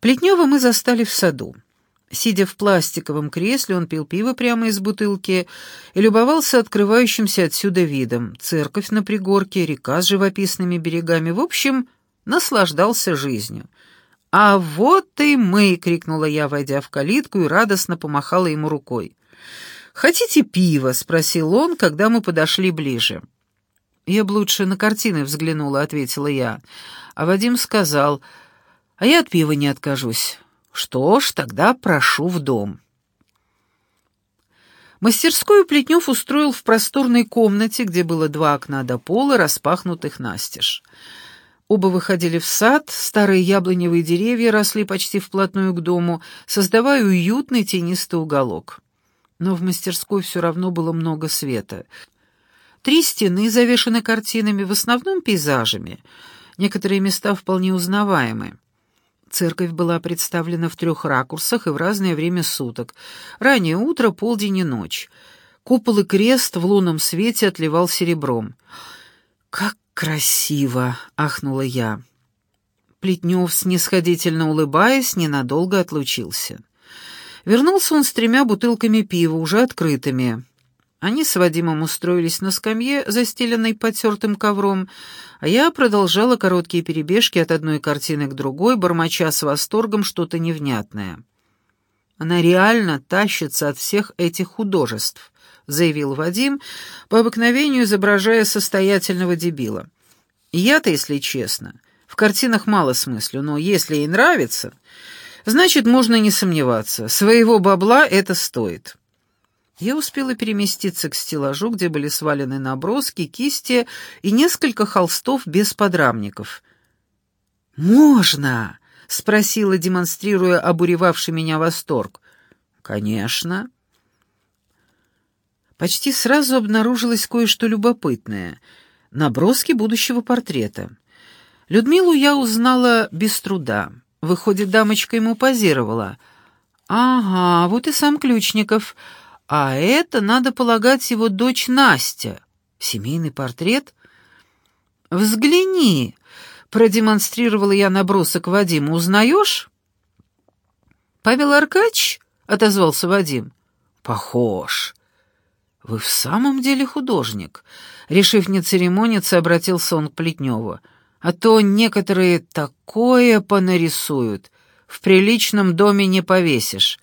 Плетнева мы застали в саду. Сидя в пластиковом кресле, он пил пиво прямо из бутылки и любовался открывающимся отсюда видом. Церковь на пригорке, река с живописными берегами. В общем, наслаждался жизнью. «А вот и мы!» — крикнула я, войдя в калитку, и радостно помахала ему рукой. «Хотите пиво?» — спросил он, когда мы подошли ближе. «Я бы лучше на картины взглянула», — ответила я. А Вадим сказал, «А я от пива не откажусь». «Что ж, тогда прошу в дом». Мастерскую Плетнев устроил в просторной комнате, где было два окна до пола, распахнутых настежь. Оба выходили в сад, старые яблоневые деревья росли почти вплотную к дому, создавая уютный тенистый уголок. Но в мастерской все равно было много света. Три стены завешаны картинами, в основном пейзажами. Некоторые места вполне узнаваемы. Церковь была представлена в трех ракурсах и в разное время суток. Раннее утро, полдень и ночь. Купол и крест в лунном свете отливал серебром. «Как красиво!» — ахнула я. Плетнев, снисходительно улыбаясь, ненадолго отлучился. Вернулся он с тремя бутылками пива, уже открытыми. Они с Вадимом устроились на скамье, застеленной потертым ковром, а я продолжала короткие перебежки от одной картины к другой, бормоча с восторгом что-то невнятное. Она реально тащится от всех этих художеств заявил Вадим, по обыкновению изображая состоятельного дебила. Я-то, если честно, в картинах мало смыслю, но если ей нравится, значит, можно не сомневаться, своего бабла это стоит. Я успела переместиться к стеллажу, где были свалены наброски, кисти и несколько холстов без подрамников. «Можно!» — спросила, демонстрируя обуревавший меня восторг. «Конечно!» почти сразу обнаружилось кое-что любопытное — наброски будущего портрета. Людмилу я узнала без труда. Выходит, дамочка ему позировала. «Ага, вот и сам Ключников. А это, надо полагать, его дочь Настя. Семейный портрет?» «Взгляни!» — продемонстрировала я набросок Вадиму. «Узнаешь?» «Павел Аркадьевич?» — отозвался Вадим. «Похож. «Вы в самом деле художник?» Решив не церемониться, обратился он к Плетневу. «А то некоторые такое понарисуют. В приличном доме не повесишь».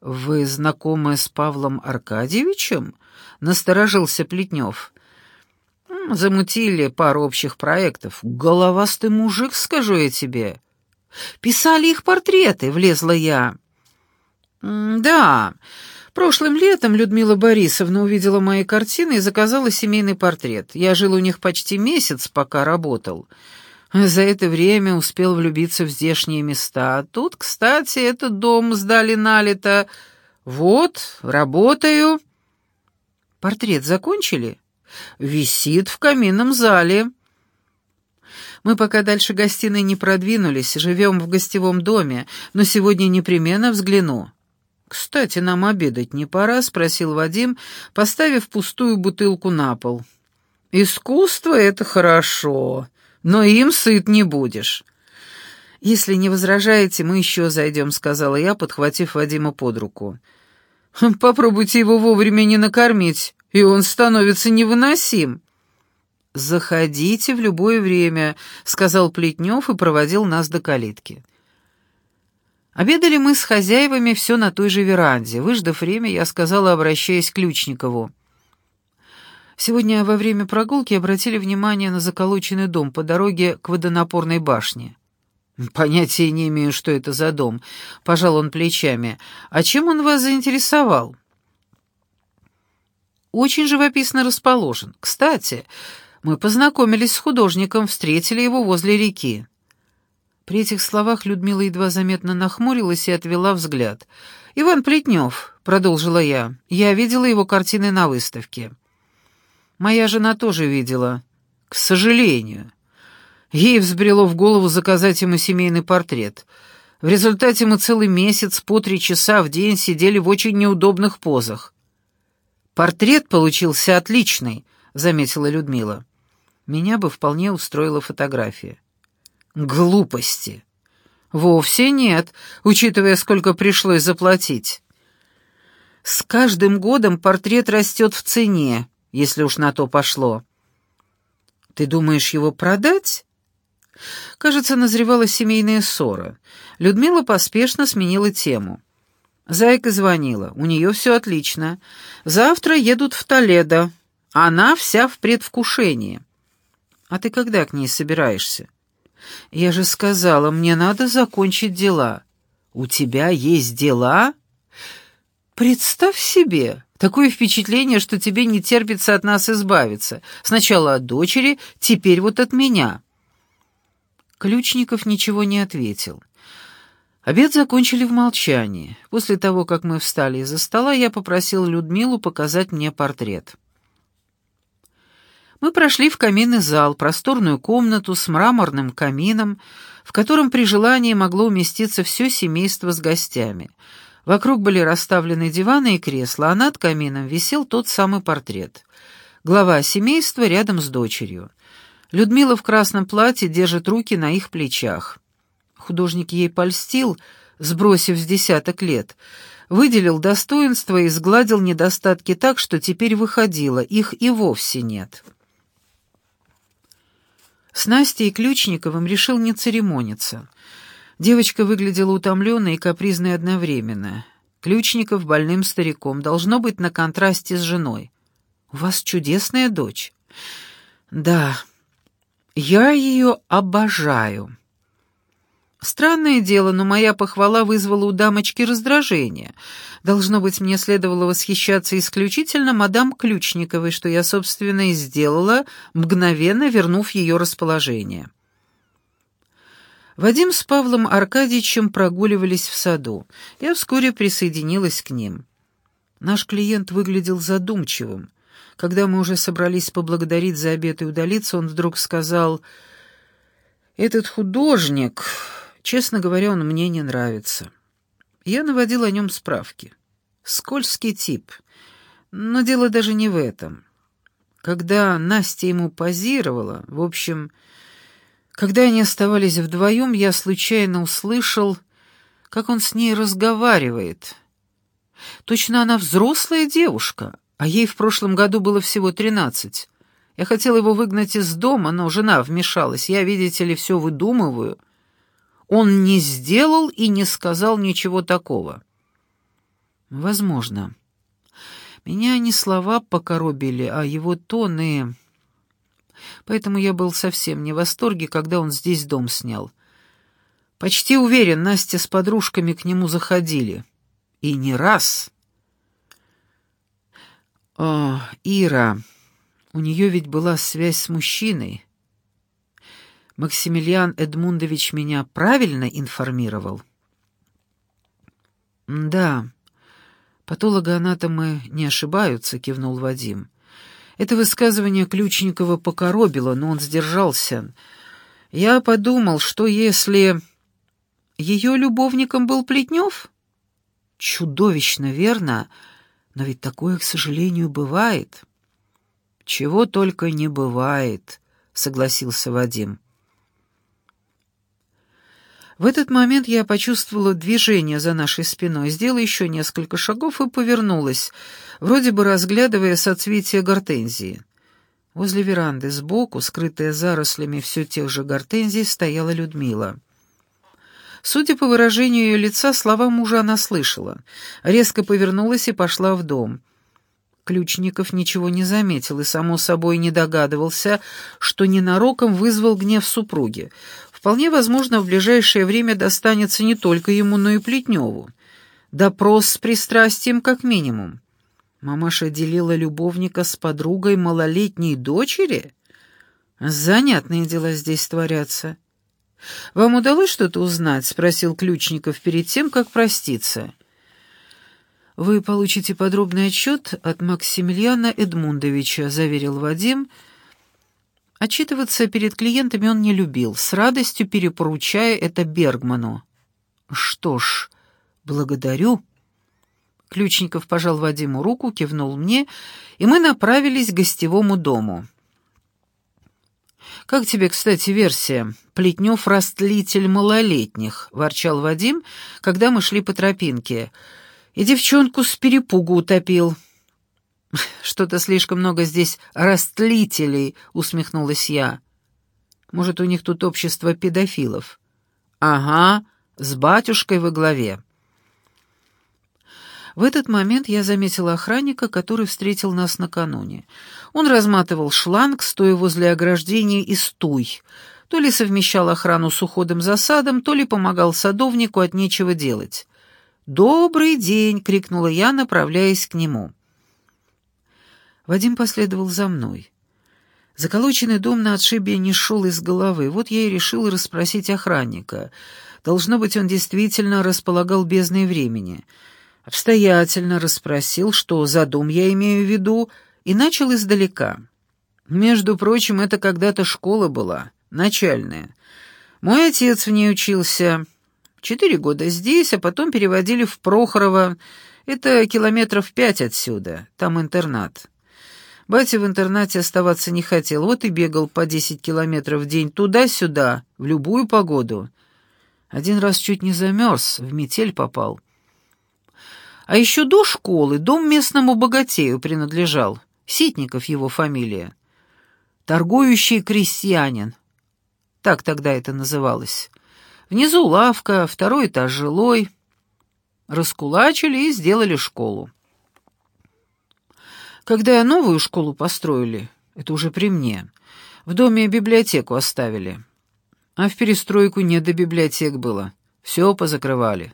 «Вы знакомы с Павлом Аркадьевичем?» — насторожился Плетнев. «Замутили пару общих проектов. Головастый мужик, скажу я тебе». «Писали их портреты», — влезла я. «Да, Прошлым летом Людмила Борисовна увидела мои картины и заказала семейный портрет. Я жил у них почти месяц, пока работал. За это время успел влюбиться в здешние места. Тут, кстати, этот дом сдали налито. Вот, работаю. Портрет закончили? Висит в каминном зале. Мы пока дальше гостиной не продвинулись, живем в гостевом доме, но сегодня непременно взгляну. «Кстати, нам обедать не пора?» — спросил Вадим, поставив пустую бутылку на пол. «Искусство — это хорошо, но им сыт не будешь». «Если не возражаете, мы еще зайдем», — сказала я, подхватив Вадима под руку. «Попробуйте его вовремя не накормить, и он становится невыносим». «Заходите в любое время», — сказал Плетнев и проводил нас до калитки. Обедали мы с хозяевами все на той же веранде. Выждав время, я сказала, обращаясь к Ключникову. Сегодня во время прогулки обратили внимание на заколоченный дом по дороге к водонапорной башне. «Понятия не имею, что это за дом», — пожал он плечами. «А чем он вас заинтересовал?» «Очень живописно расположен. Кстати, мы познакомились с художником, встретили его возле реки». При этих словах Людмила едва заметно нахмурилась и отвела взгляд. «Иван Плетнев», — продолжила я, — «я видела его картины на выставке». «Моя жена тоже видела. К сожалению». Ей взбрело в голову заказать ему семейный портрет. В результате мы целый месяц по три часа в день сидели в очень неудобных позах. «Портрет получился отличный», — заметила Людмила. Меня бы вполне устроила фотография. Глупости. Вовсе нет, учитывая, сколько пришлось заплатить. С каждым годом портрет растет в цене, если уж на то пошло. Ты думаешь его продать? Кажется, назревала семейная ссора. Людмила поспешно сменила тему. Зайка звонила. У нее все отлично. Завтра едут в Толедо. Она вся в предвкушении. А ты когда к ней собираешься? Я же сказала, мне надо закончить дела. У тебя есть дела? Представь себе, такое впечатление, что тебе не терпится от нас избавиться. Сначала от дочери, теперь вот от меня. Ключников ничего не ответил. Обед закончили в молчании. После того, как мы встали из-за стола, я попросил Людмилу показать мне портрет. Мы прошли в каминный зал, просторную комнату с мраморным камином, в котором при желании могло уместиться все семейство с гостями. Вокруг были расставлены диваны и кресла, а над камином висел тот самый портрет. Глава семейства рядом с дочерью. Людмила в красном платье держит руки на их плечах. Художник ей польстил, сбросив с десяток лет, выделил достоинства и сгладил недостатки так, что теперь выходило, их и вовсе нет. С Настей и Ключниковым решил не церемониться. Девочка выглядела утомленной и капризной одновременно. Ключников больным стариком, должно быть на контрасте с женой. «У вас чудесная дочь». «Да, я ее обожаю». Странное дело, но моя похвала вызвала у дамочки раздражение. Должно быть, мне следовало восхищаться исключительно мадам Ключниковой, что я, собственно, и сделала, мгновенно вернув ее расположение. Вадим с Павлом Аркадьевичем прогуливались в саду. Я вскоре присоединилась к ним. Наш клиент выглядел задумчивым. Когда мы уже собрались поблагодарить за обед и удалиться, он вдруг сказал, «Этот художник...» Честно говоря, он мне не нравится. Я наводил о нем справки. Скользкий тип. Но дело даже не в этом. Когда Настя ему позировала, в общем, когда они оставались вдвоем, я случайно услышал, как он с ней разговаривает. Точно она взрослая девушка, а ей в прошлом году было всего тринадцать. Я хотел его выгнать из дома, но жена вмешалась. Я, видите ли, все выдумываю — он не сделал и не сказал ничего такого. Возможно. Меня не слова покоробили, а его тон и... Поэтому я был совсем не в восторге, когда он здесь дом снял. Почти уверен, Настя с подружками к нему заходили. И не раз. О, Ира, у нее ведь была связь с мужчиной. Максимилиан Эдмундович меня правильно информировал? Да. Патологоанатомы не ошибаются, кивнул Вадим. Это высказывание Ключникова покоробило, но он сдержался. Я подумал, что если ее любовником был Плетнев? Чудовищно, верно? Но ведь такое, к сожалению, бывает. Чего только не бывает, согласился Вадим. В этот момент я почувствовала движение за нашей спиной, сделала еще несколько шагов и повернулась, вроде бы разглядывая соцветия гортензии. Возле веранды сбоку, скрытая зарослями все тех же гортензий, стояла Людмила. Судя по выражению ее лица, слова мужа она слышала. Резко повернулась и пошла в дом. Ключников ничего не заметил и, само собой, не догадывался, что ненароком вызвал гнев супруги. Вполне возможно, в ближайшее время достанется не только ему, но и Плетневу. Допрос с пристрастием как минимум. Мамаша делила любовника с подругой малолетней дочери? Занятные дела здесь творятся. «Вам удалось что-то узнать?» — спросил Ключников перед тем, как проститься. «Вы получите подробный отчет от Максимилиана Эдмундовича», — заверил Вадим, — Отчитываться перед клиентами он не любил, с радостью перепоручая это Бергману. «Что ж, благодарю». Ключников пожал Вадиму руку, кивнул мне, и мы направились к гостевому дому. «Как тебе, кстати, версия? Плетнев растлитель малолетних», — ворчал Вадим, когда мы шли по тропинке. «И девчонку с перепугу утопил». «Что-то слишком много здесь растлителей», — усмехнулась я. «Может, у них тут общество педофилов?» «Ага, с батюшкой во главе». В этот момент я заметила охранника, который встретил нас накануне. Он разматывал шланг, стоя возле ограждения и стуй. То ли совмещал охрану с уходом за садом, то ли помогал садовнику от нечего делать. «Добрый день!» — крикнула я, направляясь к нему. Вадим последовал за мной. Заколоченный дом на отшибе не шел из головы. Вот я и решил расспросить охранника. Должно быть, он действительно располагал бездной времени — обстоятельно расспросил, что за дом я имею в виду, и начал издалека. Между прочим, это когда-то школа была, начальная. Мой отец в ней учился. Четыре года здесь, а потом переводили в Прохорово. Это километров пять отсюда, там интернат. Батя в интернате оставаться не хотел, вот и бегал по десять километров в день туда-сюда, в любую погоду. Один раз чуть не замерз, в метель попал. А еще до школы дом местному богатею принадлежал. Ситников его фамилия. Торгующий крестьянин. Так тогда это называлось. Внизу лавка, второй этаж жилой. Раскулачили и сделали школу. Когда новую школу построили, это уже при мне, в доме библиотеку оставили. А в перестройку не до библиотек было. Все позакрывали.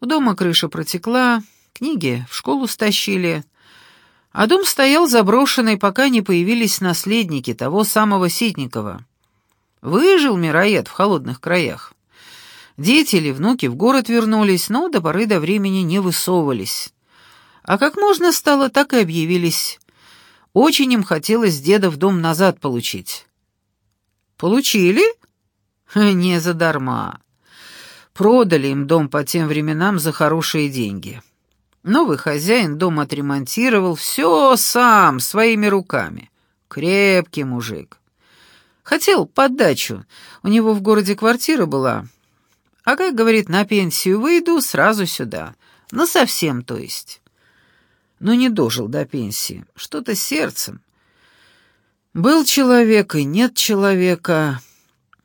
У дома крыша протекла, книги в школу стащили, а дом стоял заброшенный, пока не появились наследники того самого Ситникова. Выжил мироед в холодных краях. Дети или внуки в город вернулись, но до поры до времени не высовывались. А как можно стало, так и объявились. Очень им хотелось деда в дом назад получить. Получили? Не задарма. Продали им дом по тем временам за хорошие деньги. Новый хозяин дом отремонтировал, все сам, своими руками. Крепкий мужик. Хотел поддачу, у него в городе квартира была. А как, говорит, на пенсию выйду, сразу сюда. Ну, совсем, то есть. Но не дожил до пенсии. Что-то сердцем. Был человек и нет человека.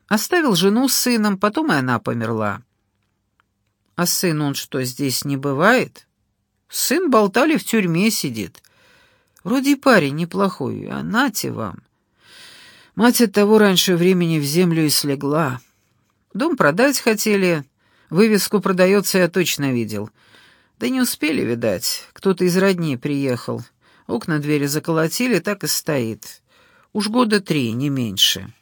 Оставил жену с сыном, потом и она померла. А сын он что, здесь не бывает? Сын болтали в тюрьме сидит. Вроде и парень неплохой, а нате вам. Мать от того раньше времени в землю и слегла. Дом продать хотели, вывеску «Продается» я точно видел. Да не успели, видать, кто-то из родни приехал. Окна двери заколотили, так и стоит. Уж года три, не меньше.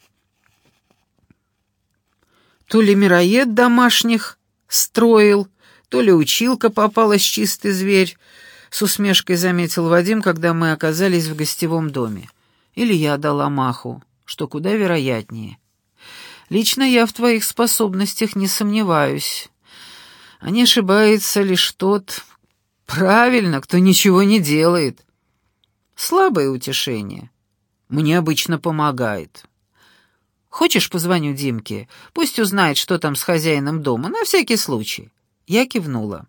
То ли мироед домашних строил, то ли училка попалась чистый зверь, с усмешкой заметил Вадим, когда мы оказались в гостевом доме. Или я дала маху, что куда вероятнее. Лично я в твоих способностях не сомневаюсь. А не ошибается лишь тот, правильно, кто ничего не делает. Слабое утешение. Мне обычно помогает. Хочешь, позвоню Димке? Пусть узнает, что там с хозяином дома, на всякий случай». Я кивнула.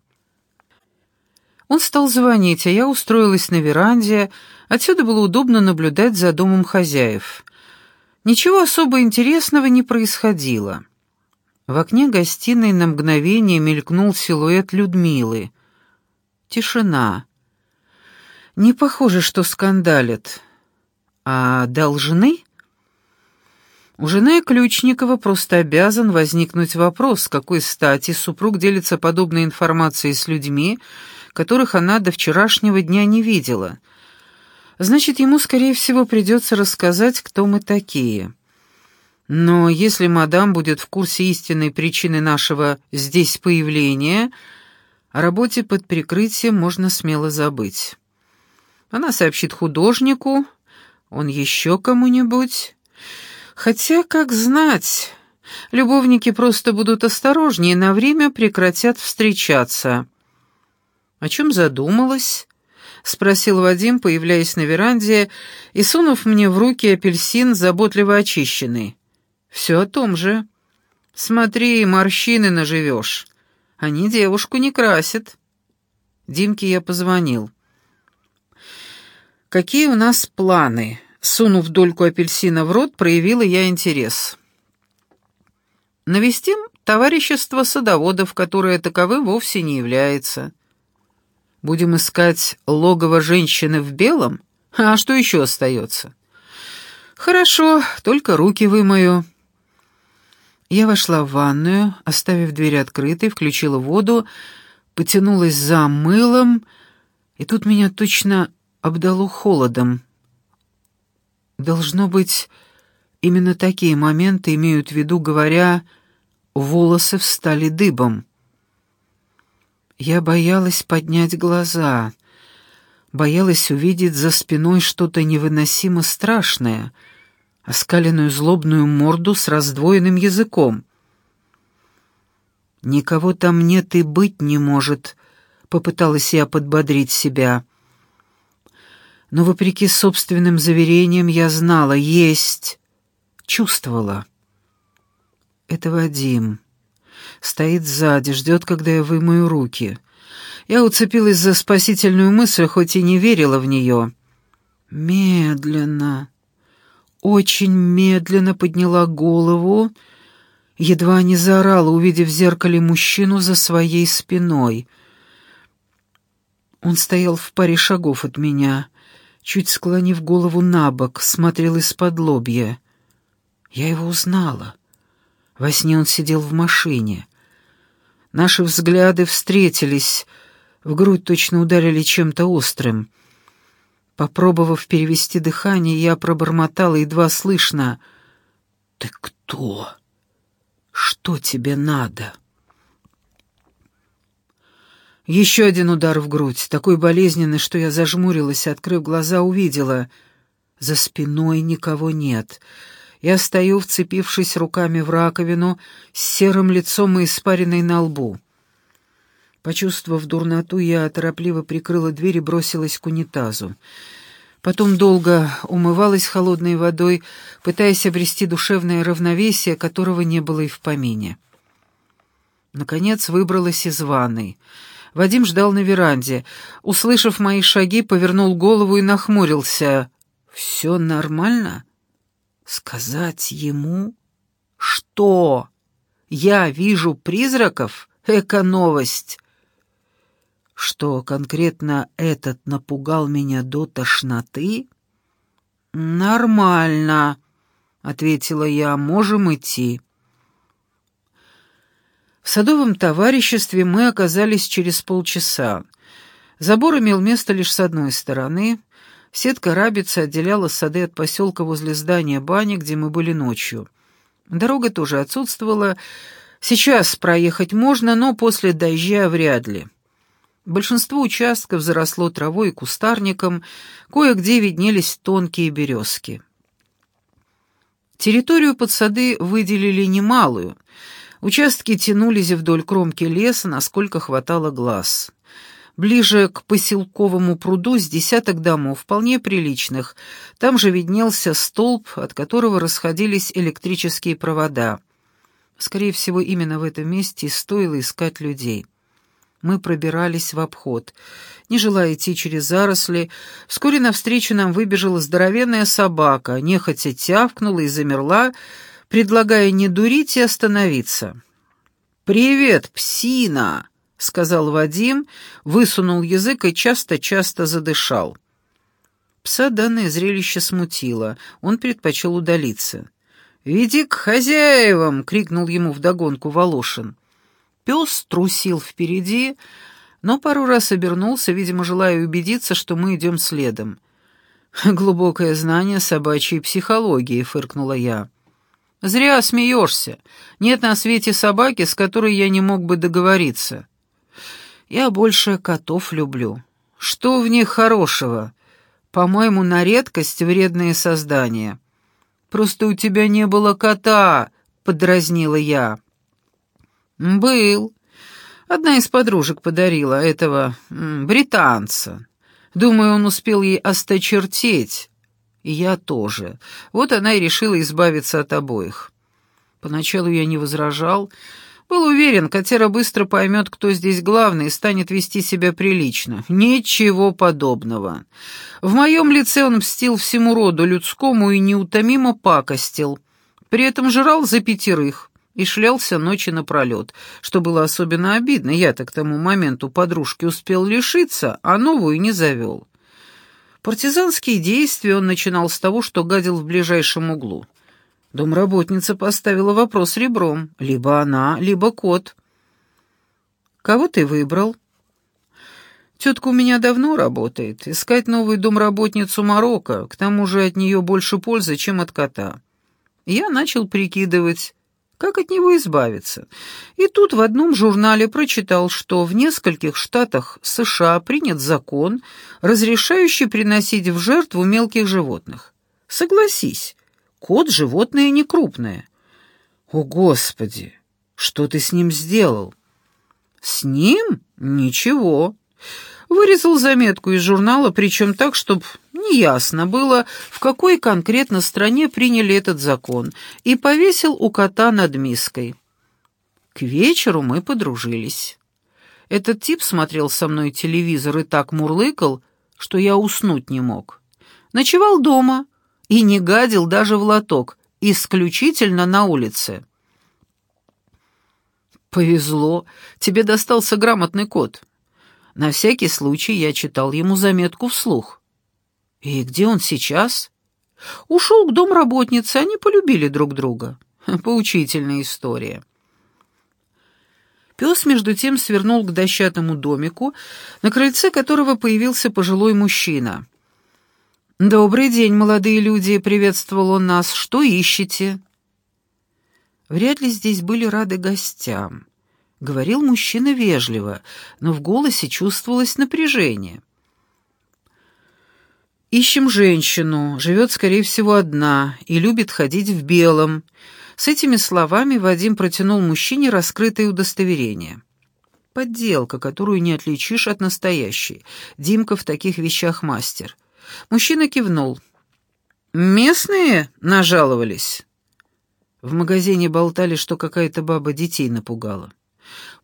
Он стал звонить, а я устроилась на веранде. Отсюда было удобно наблюдать за домом хозяев. Ничего особо интересного не происходило. В окне гостиной на мгновение мелькнул силуэт Людмилы. Тишина. Не похоже, что скандалят. А должны? У жены Ключникова просто обязан возникнуть вопрос, с какой стати супруг делится подобной информацией с людьми, которых она до вчерашнего дня не видела. Значит, ему, скорее всего, придется рассказать, кто мы такие. Но если мадам будет в курсе истинной причины нашего здесь появления, о работе под прикрытием можно смело забыть. Она сообщит художнику, он еще кому-нибудь... Хотя, как знать, любовники просто будут осторожнее и на время прекратят встречаться. О чем задумалась? спросил Вадим, появляясь на веранде и сунув мне в руки апельсин, заботливо очищенный. «Все о том же. Смотри, морщины наживешь. Они девушку не красят». Димке я позвонил. «Какие у нас планы?» Сунув дольку апельсина в рот, проявила я интерес. «Навестим товарищество садоводов, которое таковым вовсе не является. Будем искать логово женщины в белом? А что еще остается?» «Хорошо, только руки вымою». Я вошла в ванную, оставив дверь открытой, включила воду, потянулась за мылом, и тут меня точно обдало холодом. Должно быть, именно такие моменты имеют в виду, говоря «волосы встали дыбом». Я боялась поднять глаза, боялась увидеть за спиной что-то невыносимо страшное, оскаленную злобную морду с раздвоенным языком. «Никого там нет и быть не может», — попыталась я подбодрить себя. Но, вопреки собственным заверениям, я знала, есть, чувствовала. Это Вадим. Стоит сзади, ждет, когда я вымою руки. Я уцепилась за спасительную мысль, хоть и не верила в нее. Медленно, очень медленно подняла голову, едва не заорала, увидев в зеркале мужчину за своей спиной. Он стоял в паре шагов от меня, чуть склонив голову на бок, смотрел из-под лобья. Я его узнала. Во сне он сидел в машине. Наши взгляды встретились, в грудь точно ударили чем-то острым. Попробовав перевести дыхание, я пробормотала едва слышно. «Ты кто?» Что тебе надо?» Еще один удар в грудь, такой болезненный, что я зажмурилась, открыв глаза, увидела. За спиной никого нет. Я стою, вцепившись руками в раковину, с серым лицом и испаренной на лбу. Почувствовав дурноту, я торопливо прикрыла дверь и бросилась к унитазу. Потом долго умывалась холодной водой, пытаясь обрести душевное равновесие, которого не было и в помине. Наконец выбралась из ванной. Вадим ждал на веранде. Услышав мои шаги, повернул голову и нахмурился. «Все нормально?» «Сказать ему?» «Что? Я вижу призраков? Эко-новость!» Что конкретно этот напугал меня до тошноты? «Нормально», — ответила я, — «можем идти». В садовом товариществе мы оказались через полчаса. Забор имел место лишь с одной стороны. Сетка рабицы отделяла сады от поселка возле здания бани, где мы были ночью. Дорога тоже отсутствовала. Сейчас проехать можно, но после дождя вряд ли. Большинство участков заросло травой и кустарником, кое-где виднелись тонкие березки. Территорию под сады выделили немалую. Участки тянулись вдоль кромки леса, насколько хватало глаз. Ближе к поселковому пруду с десяток домов, вполне приличных. Там же виднелся столб, от которого расходились электрические провода. Скорее всего, именно в этом месте стоило искать людей. Мы пробирались в обход. Не желая идти через заросли, вскоре навстречу нам выбежала здоровенная собака, нехотя тявкнула и замерла, предлагая не дурить и остановиться. «Привет, псина!» — сказал Вадим, высунул язык и часто-часто задышал. Пса данное зрелище смутило, он предпочел удалиться. «Иди к хозяевам!» — крикнул ему вдогонку Волошин. Пес трусил впереди, но пару раз обернулся, видимо, желая убедиться, что мы идем следом. «Глубокое знание собачьей психологии», — фыркнула я. «Зря смеешься. Нет на свете собаки, с которой я не мог бы договориться. Я больше котов люблю. Что в них хорошего? По-моему, на редкость вредные создания». «Просто у тебя не было кота», — подразнила я. «Был. Одна из подружек подарила этого британца. Думаю, он успел ей осточертеть. И я тоже. Вот она и решила избавиться от обоих. Поначалу я не возражал, был уверен, Катера быстро поймет, кто здесь главный, и станет вести себя прилично. Ничего подобного. В моем лице он мстил всему роду людскому и неутомимо пакостил. При этом жрал за пятерых и шлялся ночи напролет, что было особенно обидно. Я-то к тому моменту подружки успел лишиться, а новую не завел. Партизанские действия он начинал с того, что гадил в ближайшем углу. Домработница поставила вопрос ребром. Либо она, либо кот. «Кого ты выбрал?» «Тетка у меня давно работает. Искать новую домработницу Марокко, к тому же от нее больше пользы, чем от кота». Я начал прикидывать, как от него избавиться. И тут в одном журнале прочитал, что в нескольких штатах США принят закон, разрешающий приносить в жертву мелких животных. Согласись, Кот — животное не крупное. О, Господи, что ты с ним сделал? С ним? Ничего. Вырезал заметку из журнала, причем так, чтобы неясно было, в какой конкретно стране приняли этот закон, и повесил у кота над миской. К вечеру мы подружились. Этот тип смотрел со мной телевизор и так мурлыкал, что я уснуть не мог. Ночевал дома — и не гадил даже в лоток, исключительно на улице. «Повезло, тебе достался грамотный кот. На всякий случай я читал ему заметку вслух. И где он сейчас?» «Ушел к домработнице, они полюбили друг друга. Поучительная история». Пес, между тем, свернул к дощатому домику, на крыльце которого появился пожилой мужчина. «Добрый день, молодые люди!» — приветствовал он нас. «Что ищете?» Вряд ли здесь были рады гостям. Говорил мужчина вежливо, но в голосе чувствовалось напряжение. «Ищем женщину, живет, скорее всего, одна и любит ходить в белом». С этими словами Вадим протянул мужчине раскрытое удостоверение. Подделка, которую не отличишь от настоящей. Димка в таких вещах мастер — Мужчина кивнул. «Местные нажаловались?» В магазине болтали, что какая-то баба детей напугала.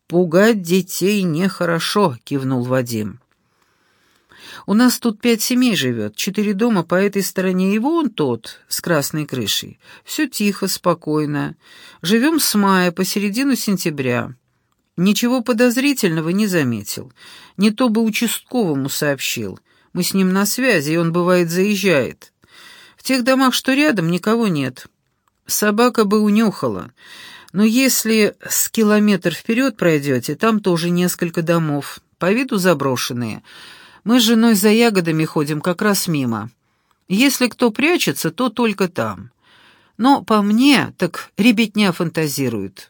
«Пугать детей нехорошо», — кивнул Вадим. «У нас тут пять семей живет, четыре дома по этой стороне и вон тот, с красной крышей. Все тихо, спокойно. Живем с мая по середину сентября. Ничего подозрительного не заметил. Не то бы участковому сообщил. Мы с ним на связи, и он, бывает, заезжает. В тех домах, что рядом, никого нет. Собака бы унюхала. Но если с километр вперед пройдете, там тоже несколько домов, по виду заброшенные. Мы с женой за ягодами ходим как раз мимо. Если кто прячется, то только там. Но по мне, так ребятня фантазирует.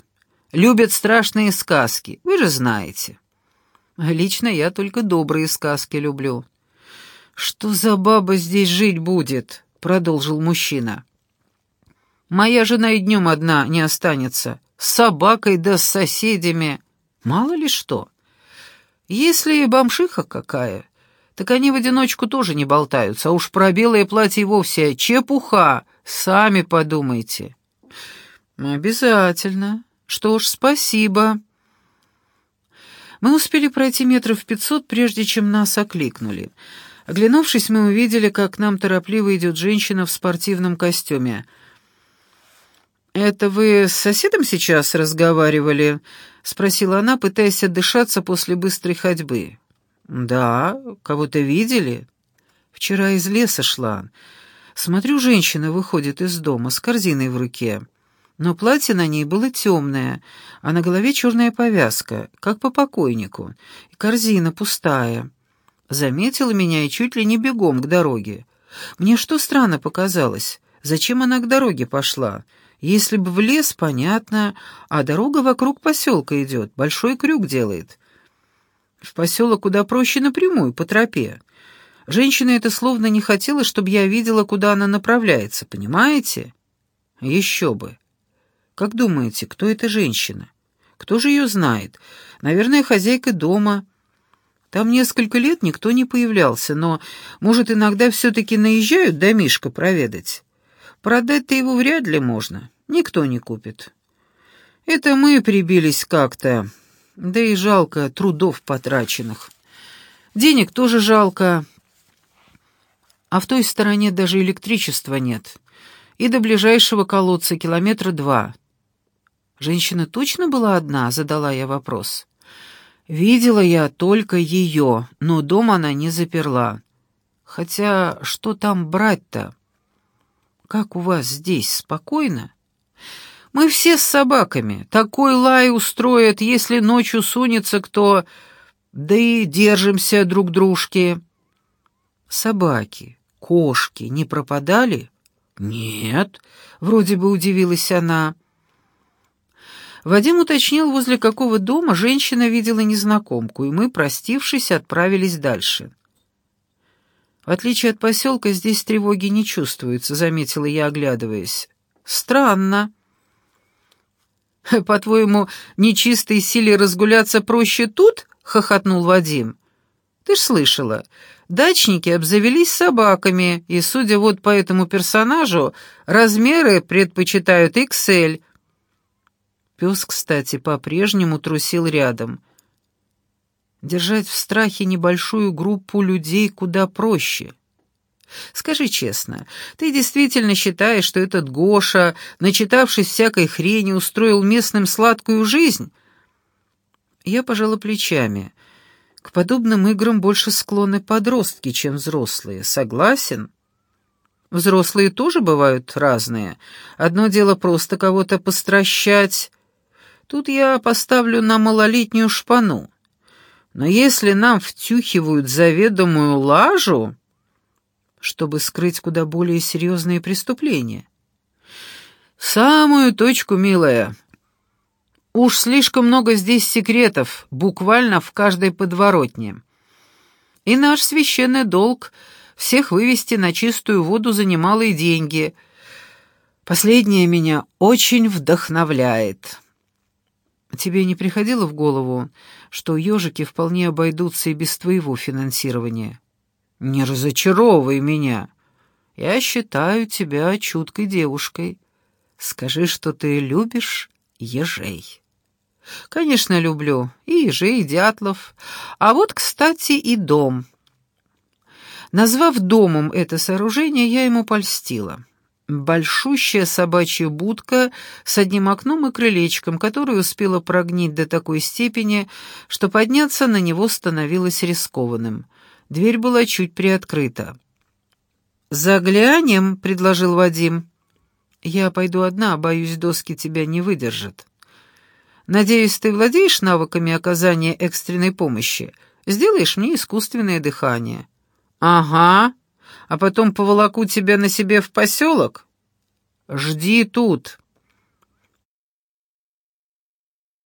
Любят страшные сказки, вы же знаете. Лично я только добрые сказки люблю. «Что за баба здесь жить будет?» — продолжил мужчина. «Моя жена и днем одна не останется. С собакой да с соседями. Мало ли что. Если бомшиха какая, так они в одиночку тоже не болтаются, а уж про белое платье вовсе чепуха, сами подумайте». «Обязательно. Что ж, спасибо». Мы успели пройти метров пятьсот, прежде чем нас окликнули — Оглянувшись, мы увидели, как к нам торопливо идет женщина в спортивном костюме. «Это вы с соседом сейчас разговаривали?» — спросила она, пытаясь отдышаться после быстрой ходьбы. «Да, кого-то видели?» «Вчера из леса шла. Смотрю, женщина выходит из дома с корзиной в руке. Но платье на ней было темное, а на голове черная повязка, как по покойнику, и корзина пустая». Заметила меня и чуть ли не бегом к дороге. Мне что странно показалось, зачем она к дороге пошла? Если бы в лес, понятно, а дорога вокруг поселка идет, большой крюк делает. В поселок куда проще напрямую, по тропе. Женщина это словно не хотела, чтобы я видела, куда она направляется, понимаете? Еще бы. Как думаете, кто эта женщина? Кто же ее знает? Наверное, хозяйка дома. Там несколько лет никто не появлялся, но, может, иногда все-таки наезжают домишко проведать. Продать-то его вряд ли можно, никто не купит. Это мы прибились как-то, да и жалко трудов потраченных. Денег тоже жалко, а в той стороне даже электричества нет, и до ближайшего колодца километра два. Женщина точно была одна, задала я вопрос. Видела я только ее, но дом она не заперла. Хотя что там брать-то? Как у вас здесь, спокойно? Мы все с собаками. Такой лай устроят, если ночью сунется кто... Да и держимся друг дружки. Собаки, кошки не пропадали? Нет, вроде бы удивилась она. Вадим уточнил, возле какого дома женщина видела незнакомку, и мы, простившись, отправились дальше. «В отличие от поселка, здесь тревоги не чувствуется», — заметила я, оглядываясь. «Странно». «По-твоему, нечистой силе разгуляться проще тут?» — хохотнул Вадим. «Ты ж слышала, дачники обзавелись собаками, и, судя вот по этому персонажу, размеры предпочитают XL». Пес, кстати, по-прежнему трусил рядом. Держать в страхе небольшую группу людей куда проще. Скажи честно, ты действительно считаешь, что этот Гоша, начитавшись всякой хрени, устроил местным сладкую жизнь? Я пожала плечами. К подобным играм больше склонны подростки, чем взрослые. Согласен? Взрослые тоже бывают разные. Одно дело просто кого-то постращать, Тут я поставлю на малолетнюю шпану. Но если нам втюхивают заведомую лажу, чтобы скрыть куда более серьезные преступления. Самую точку, милая. Уж слишком много здесь секретов, буквально в каждой подворотне. И наш священный долг — всех вывести на чистую воду за немалые деньги. Последнее меня очень вдохновляет». Тебе не приходило в голову, что ежики вполне обойдутся и без твоего финансирования? Не разочаровывай меня. Я считаю тебя чуткой девушкой. Скажи, что ты любишь ежей. Конечно, люблю. И ежей, и дятлов. А вот, кстати, и дом. Назвав домом это сооружение, я ему польстила. Большущая собачья будка с одним окном и крылечком, которое успело прогнить до такой степени, что подняться на него становилось рискованным. Дверь была чуть приоткрыта. «Заглянем», — предложил Вадим. «Я пойду одна, боюсь, доски тебя не выдержат. Надеюсь, ты владеешь навыками оказания экстренной помощи? Сделаешь мне искусственное дыхание». «Ага», а потом поволоку тебя на себе в поселок? Жди тут».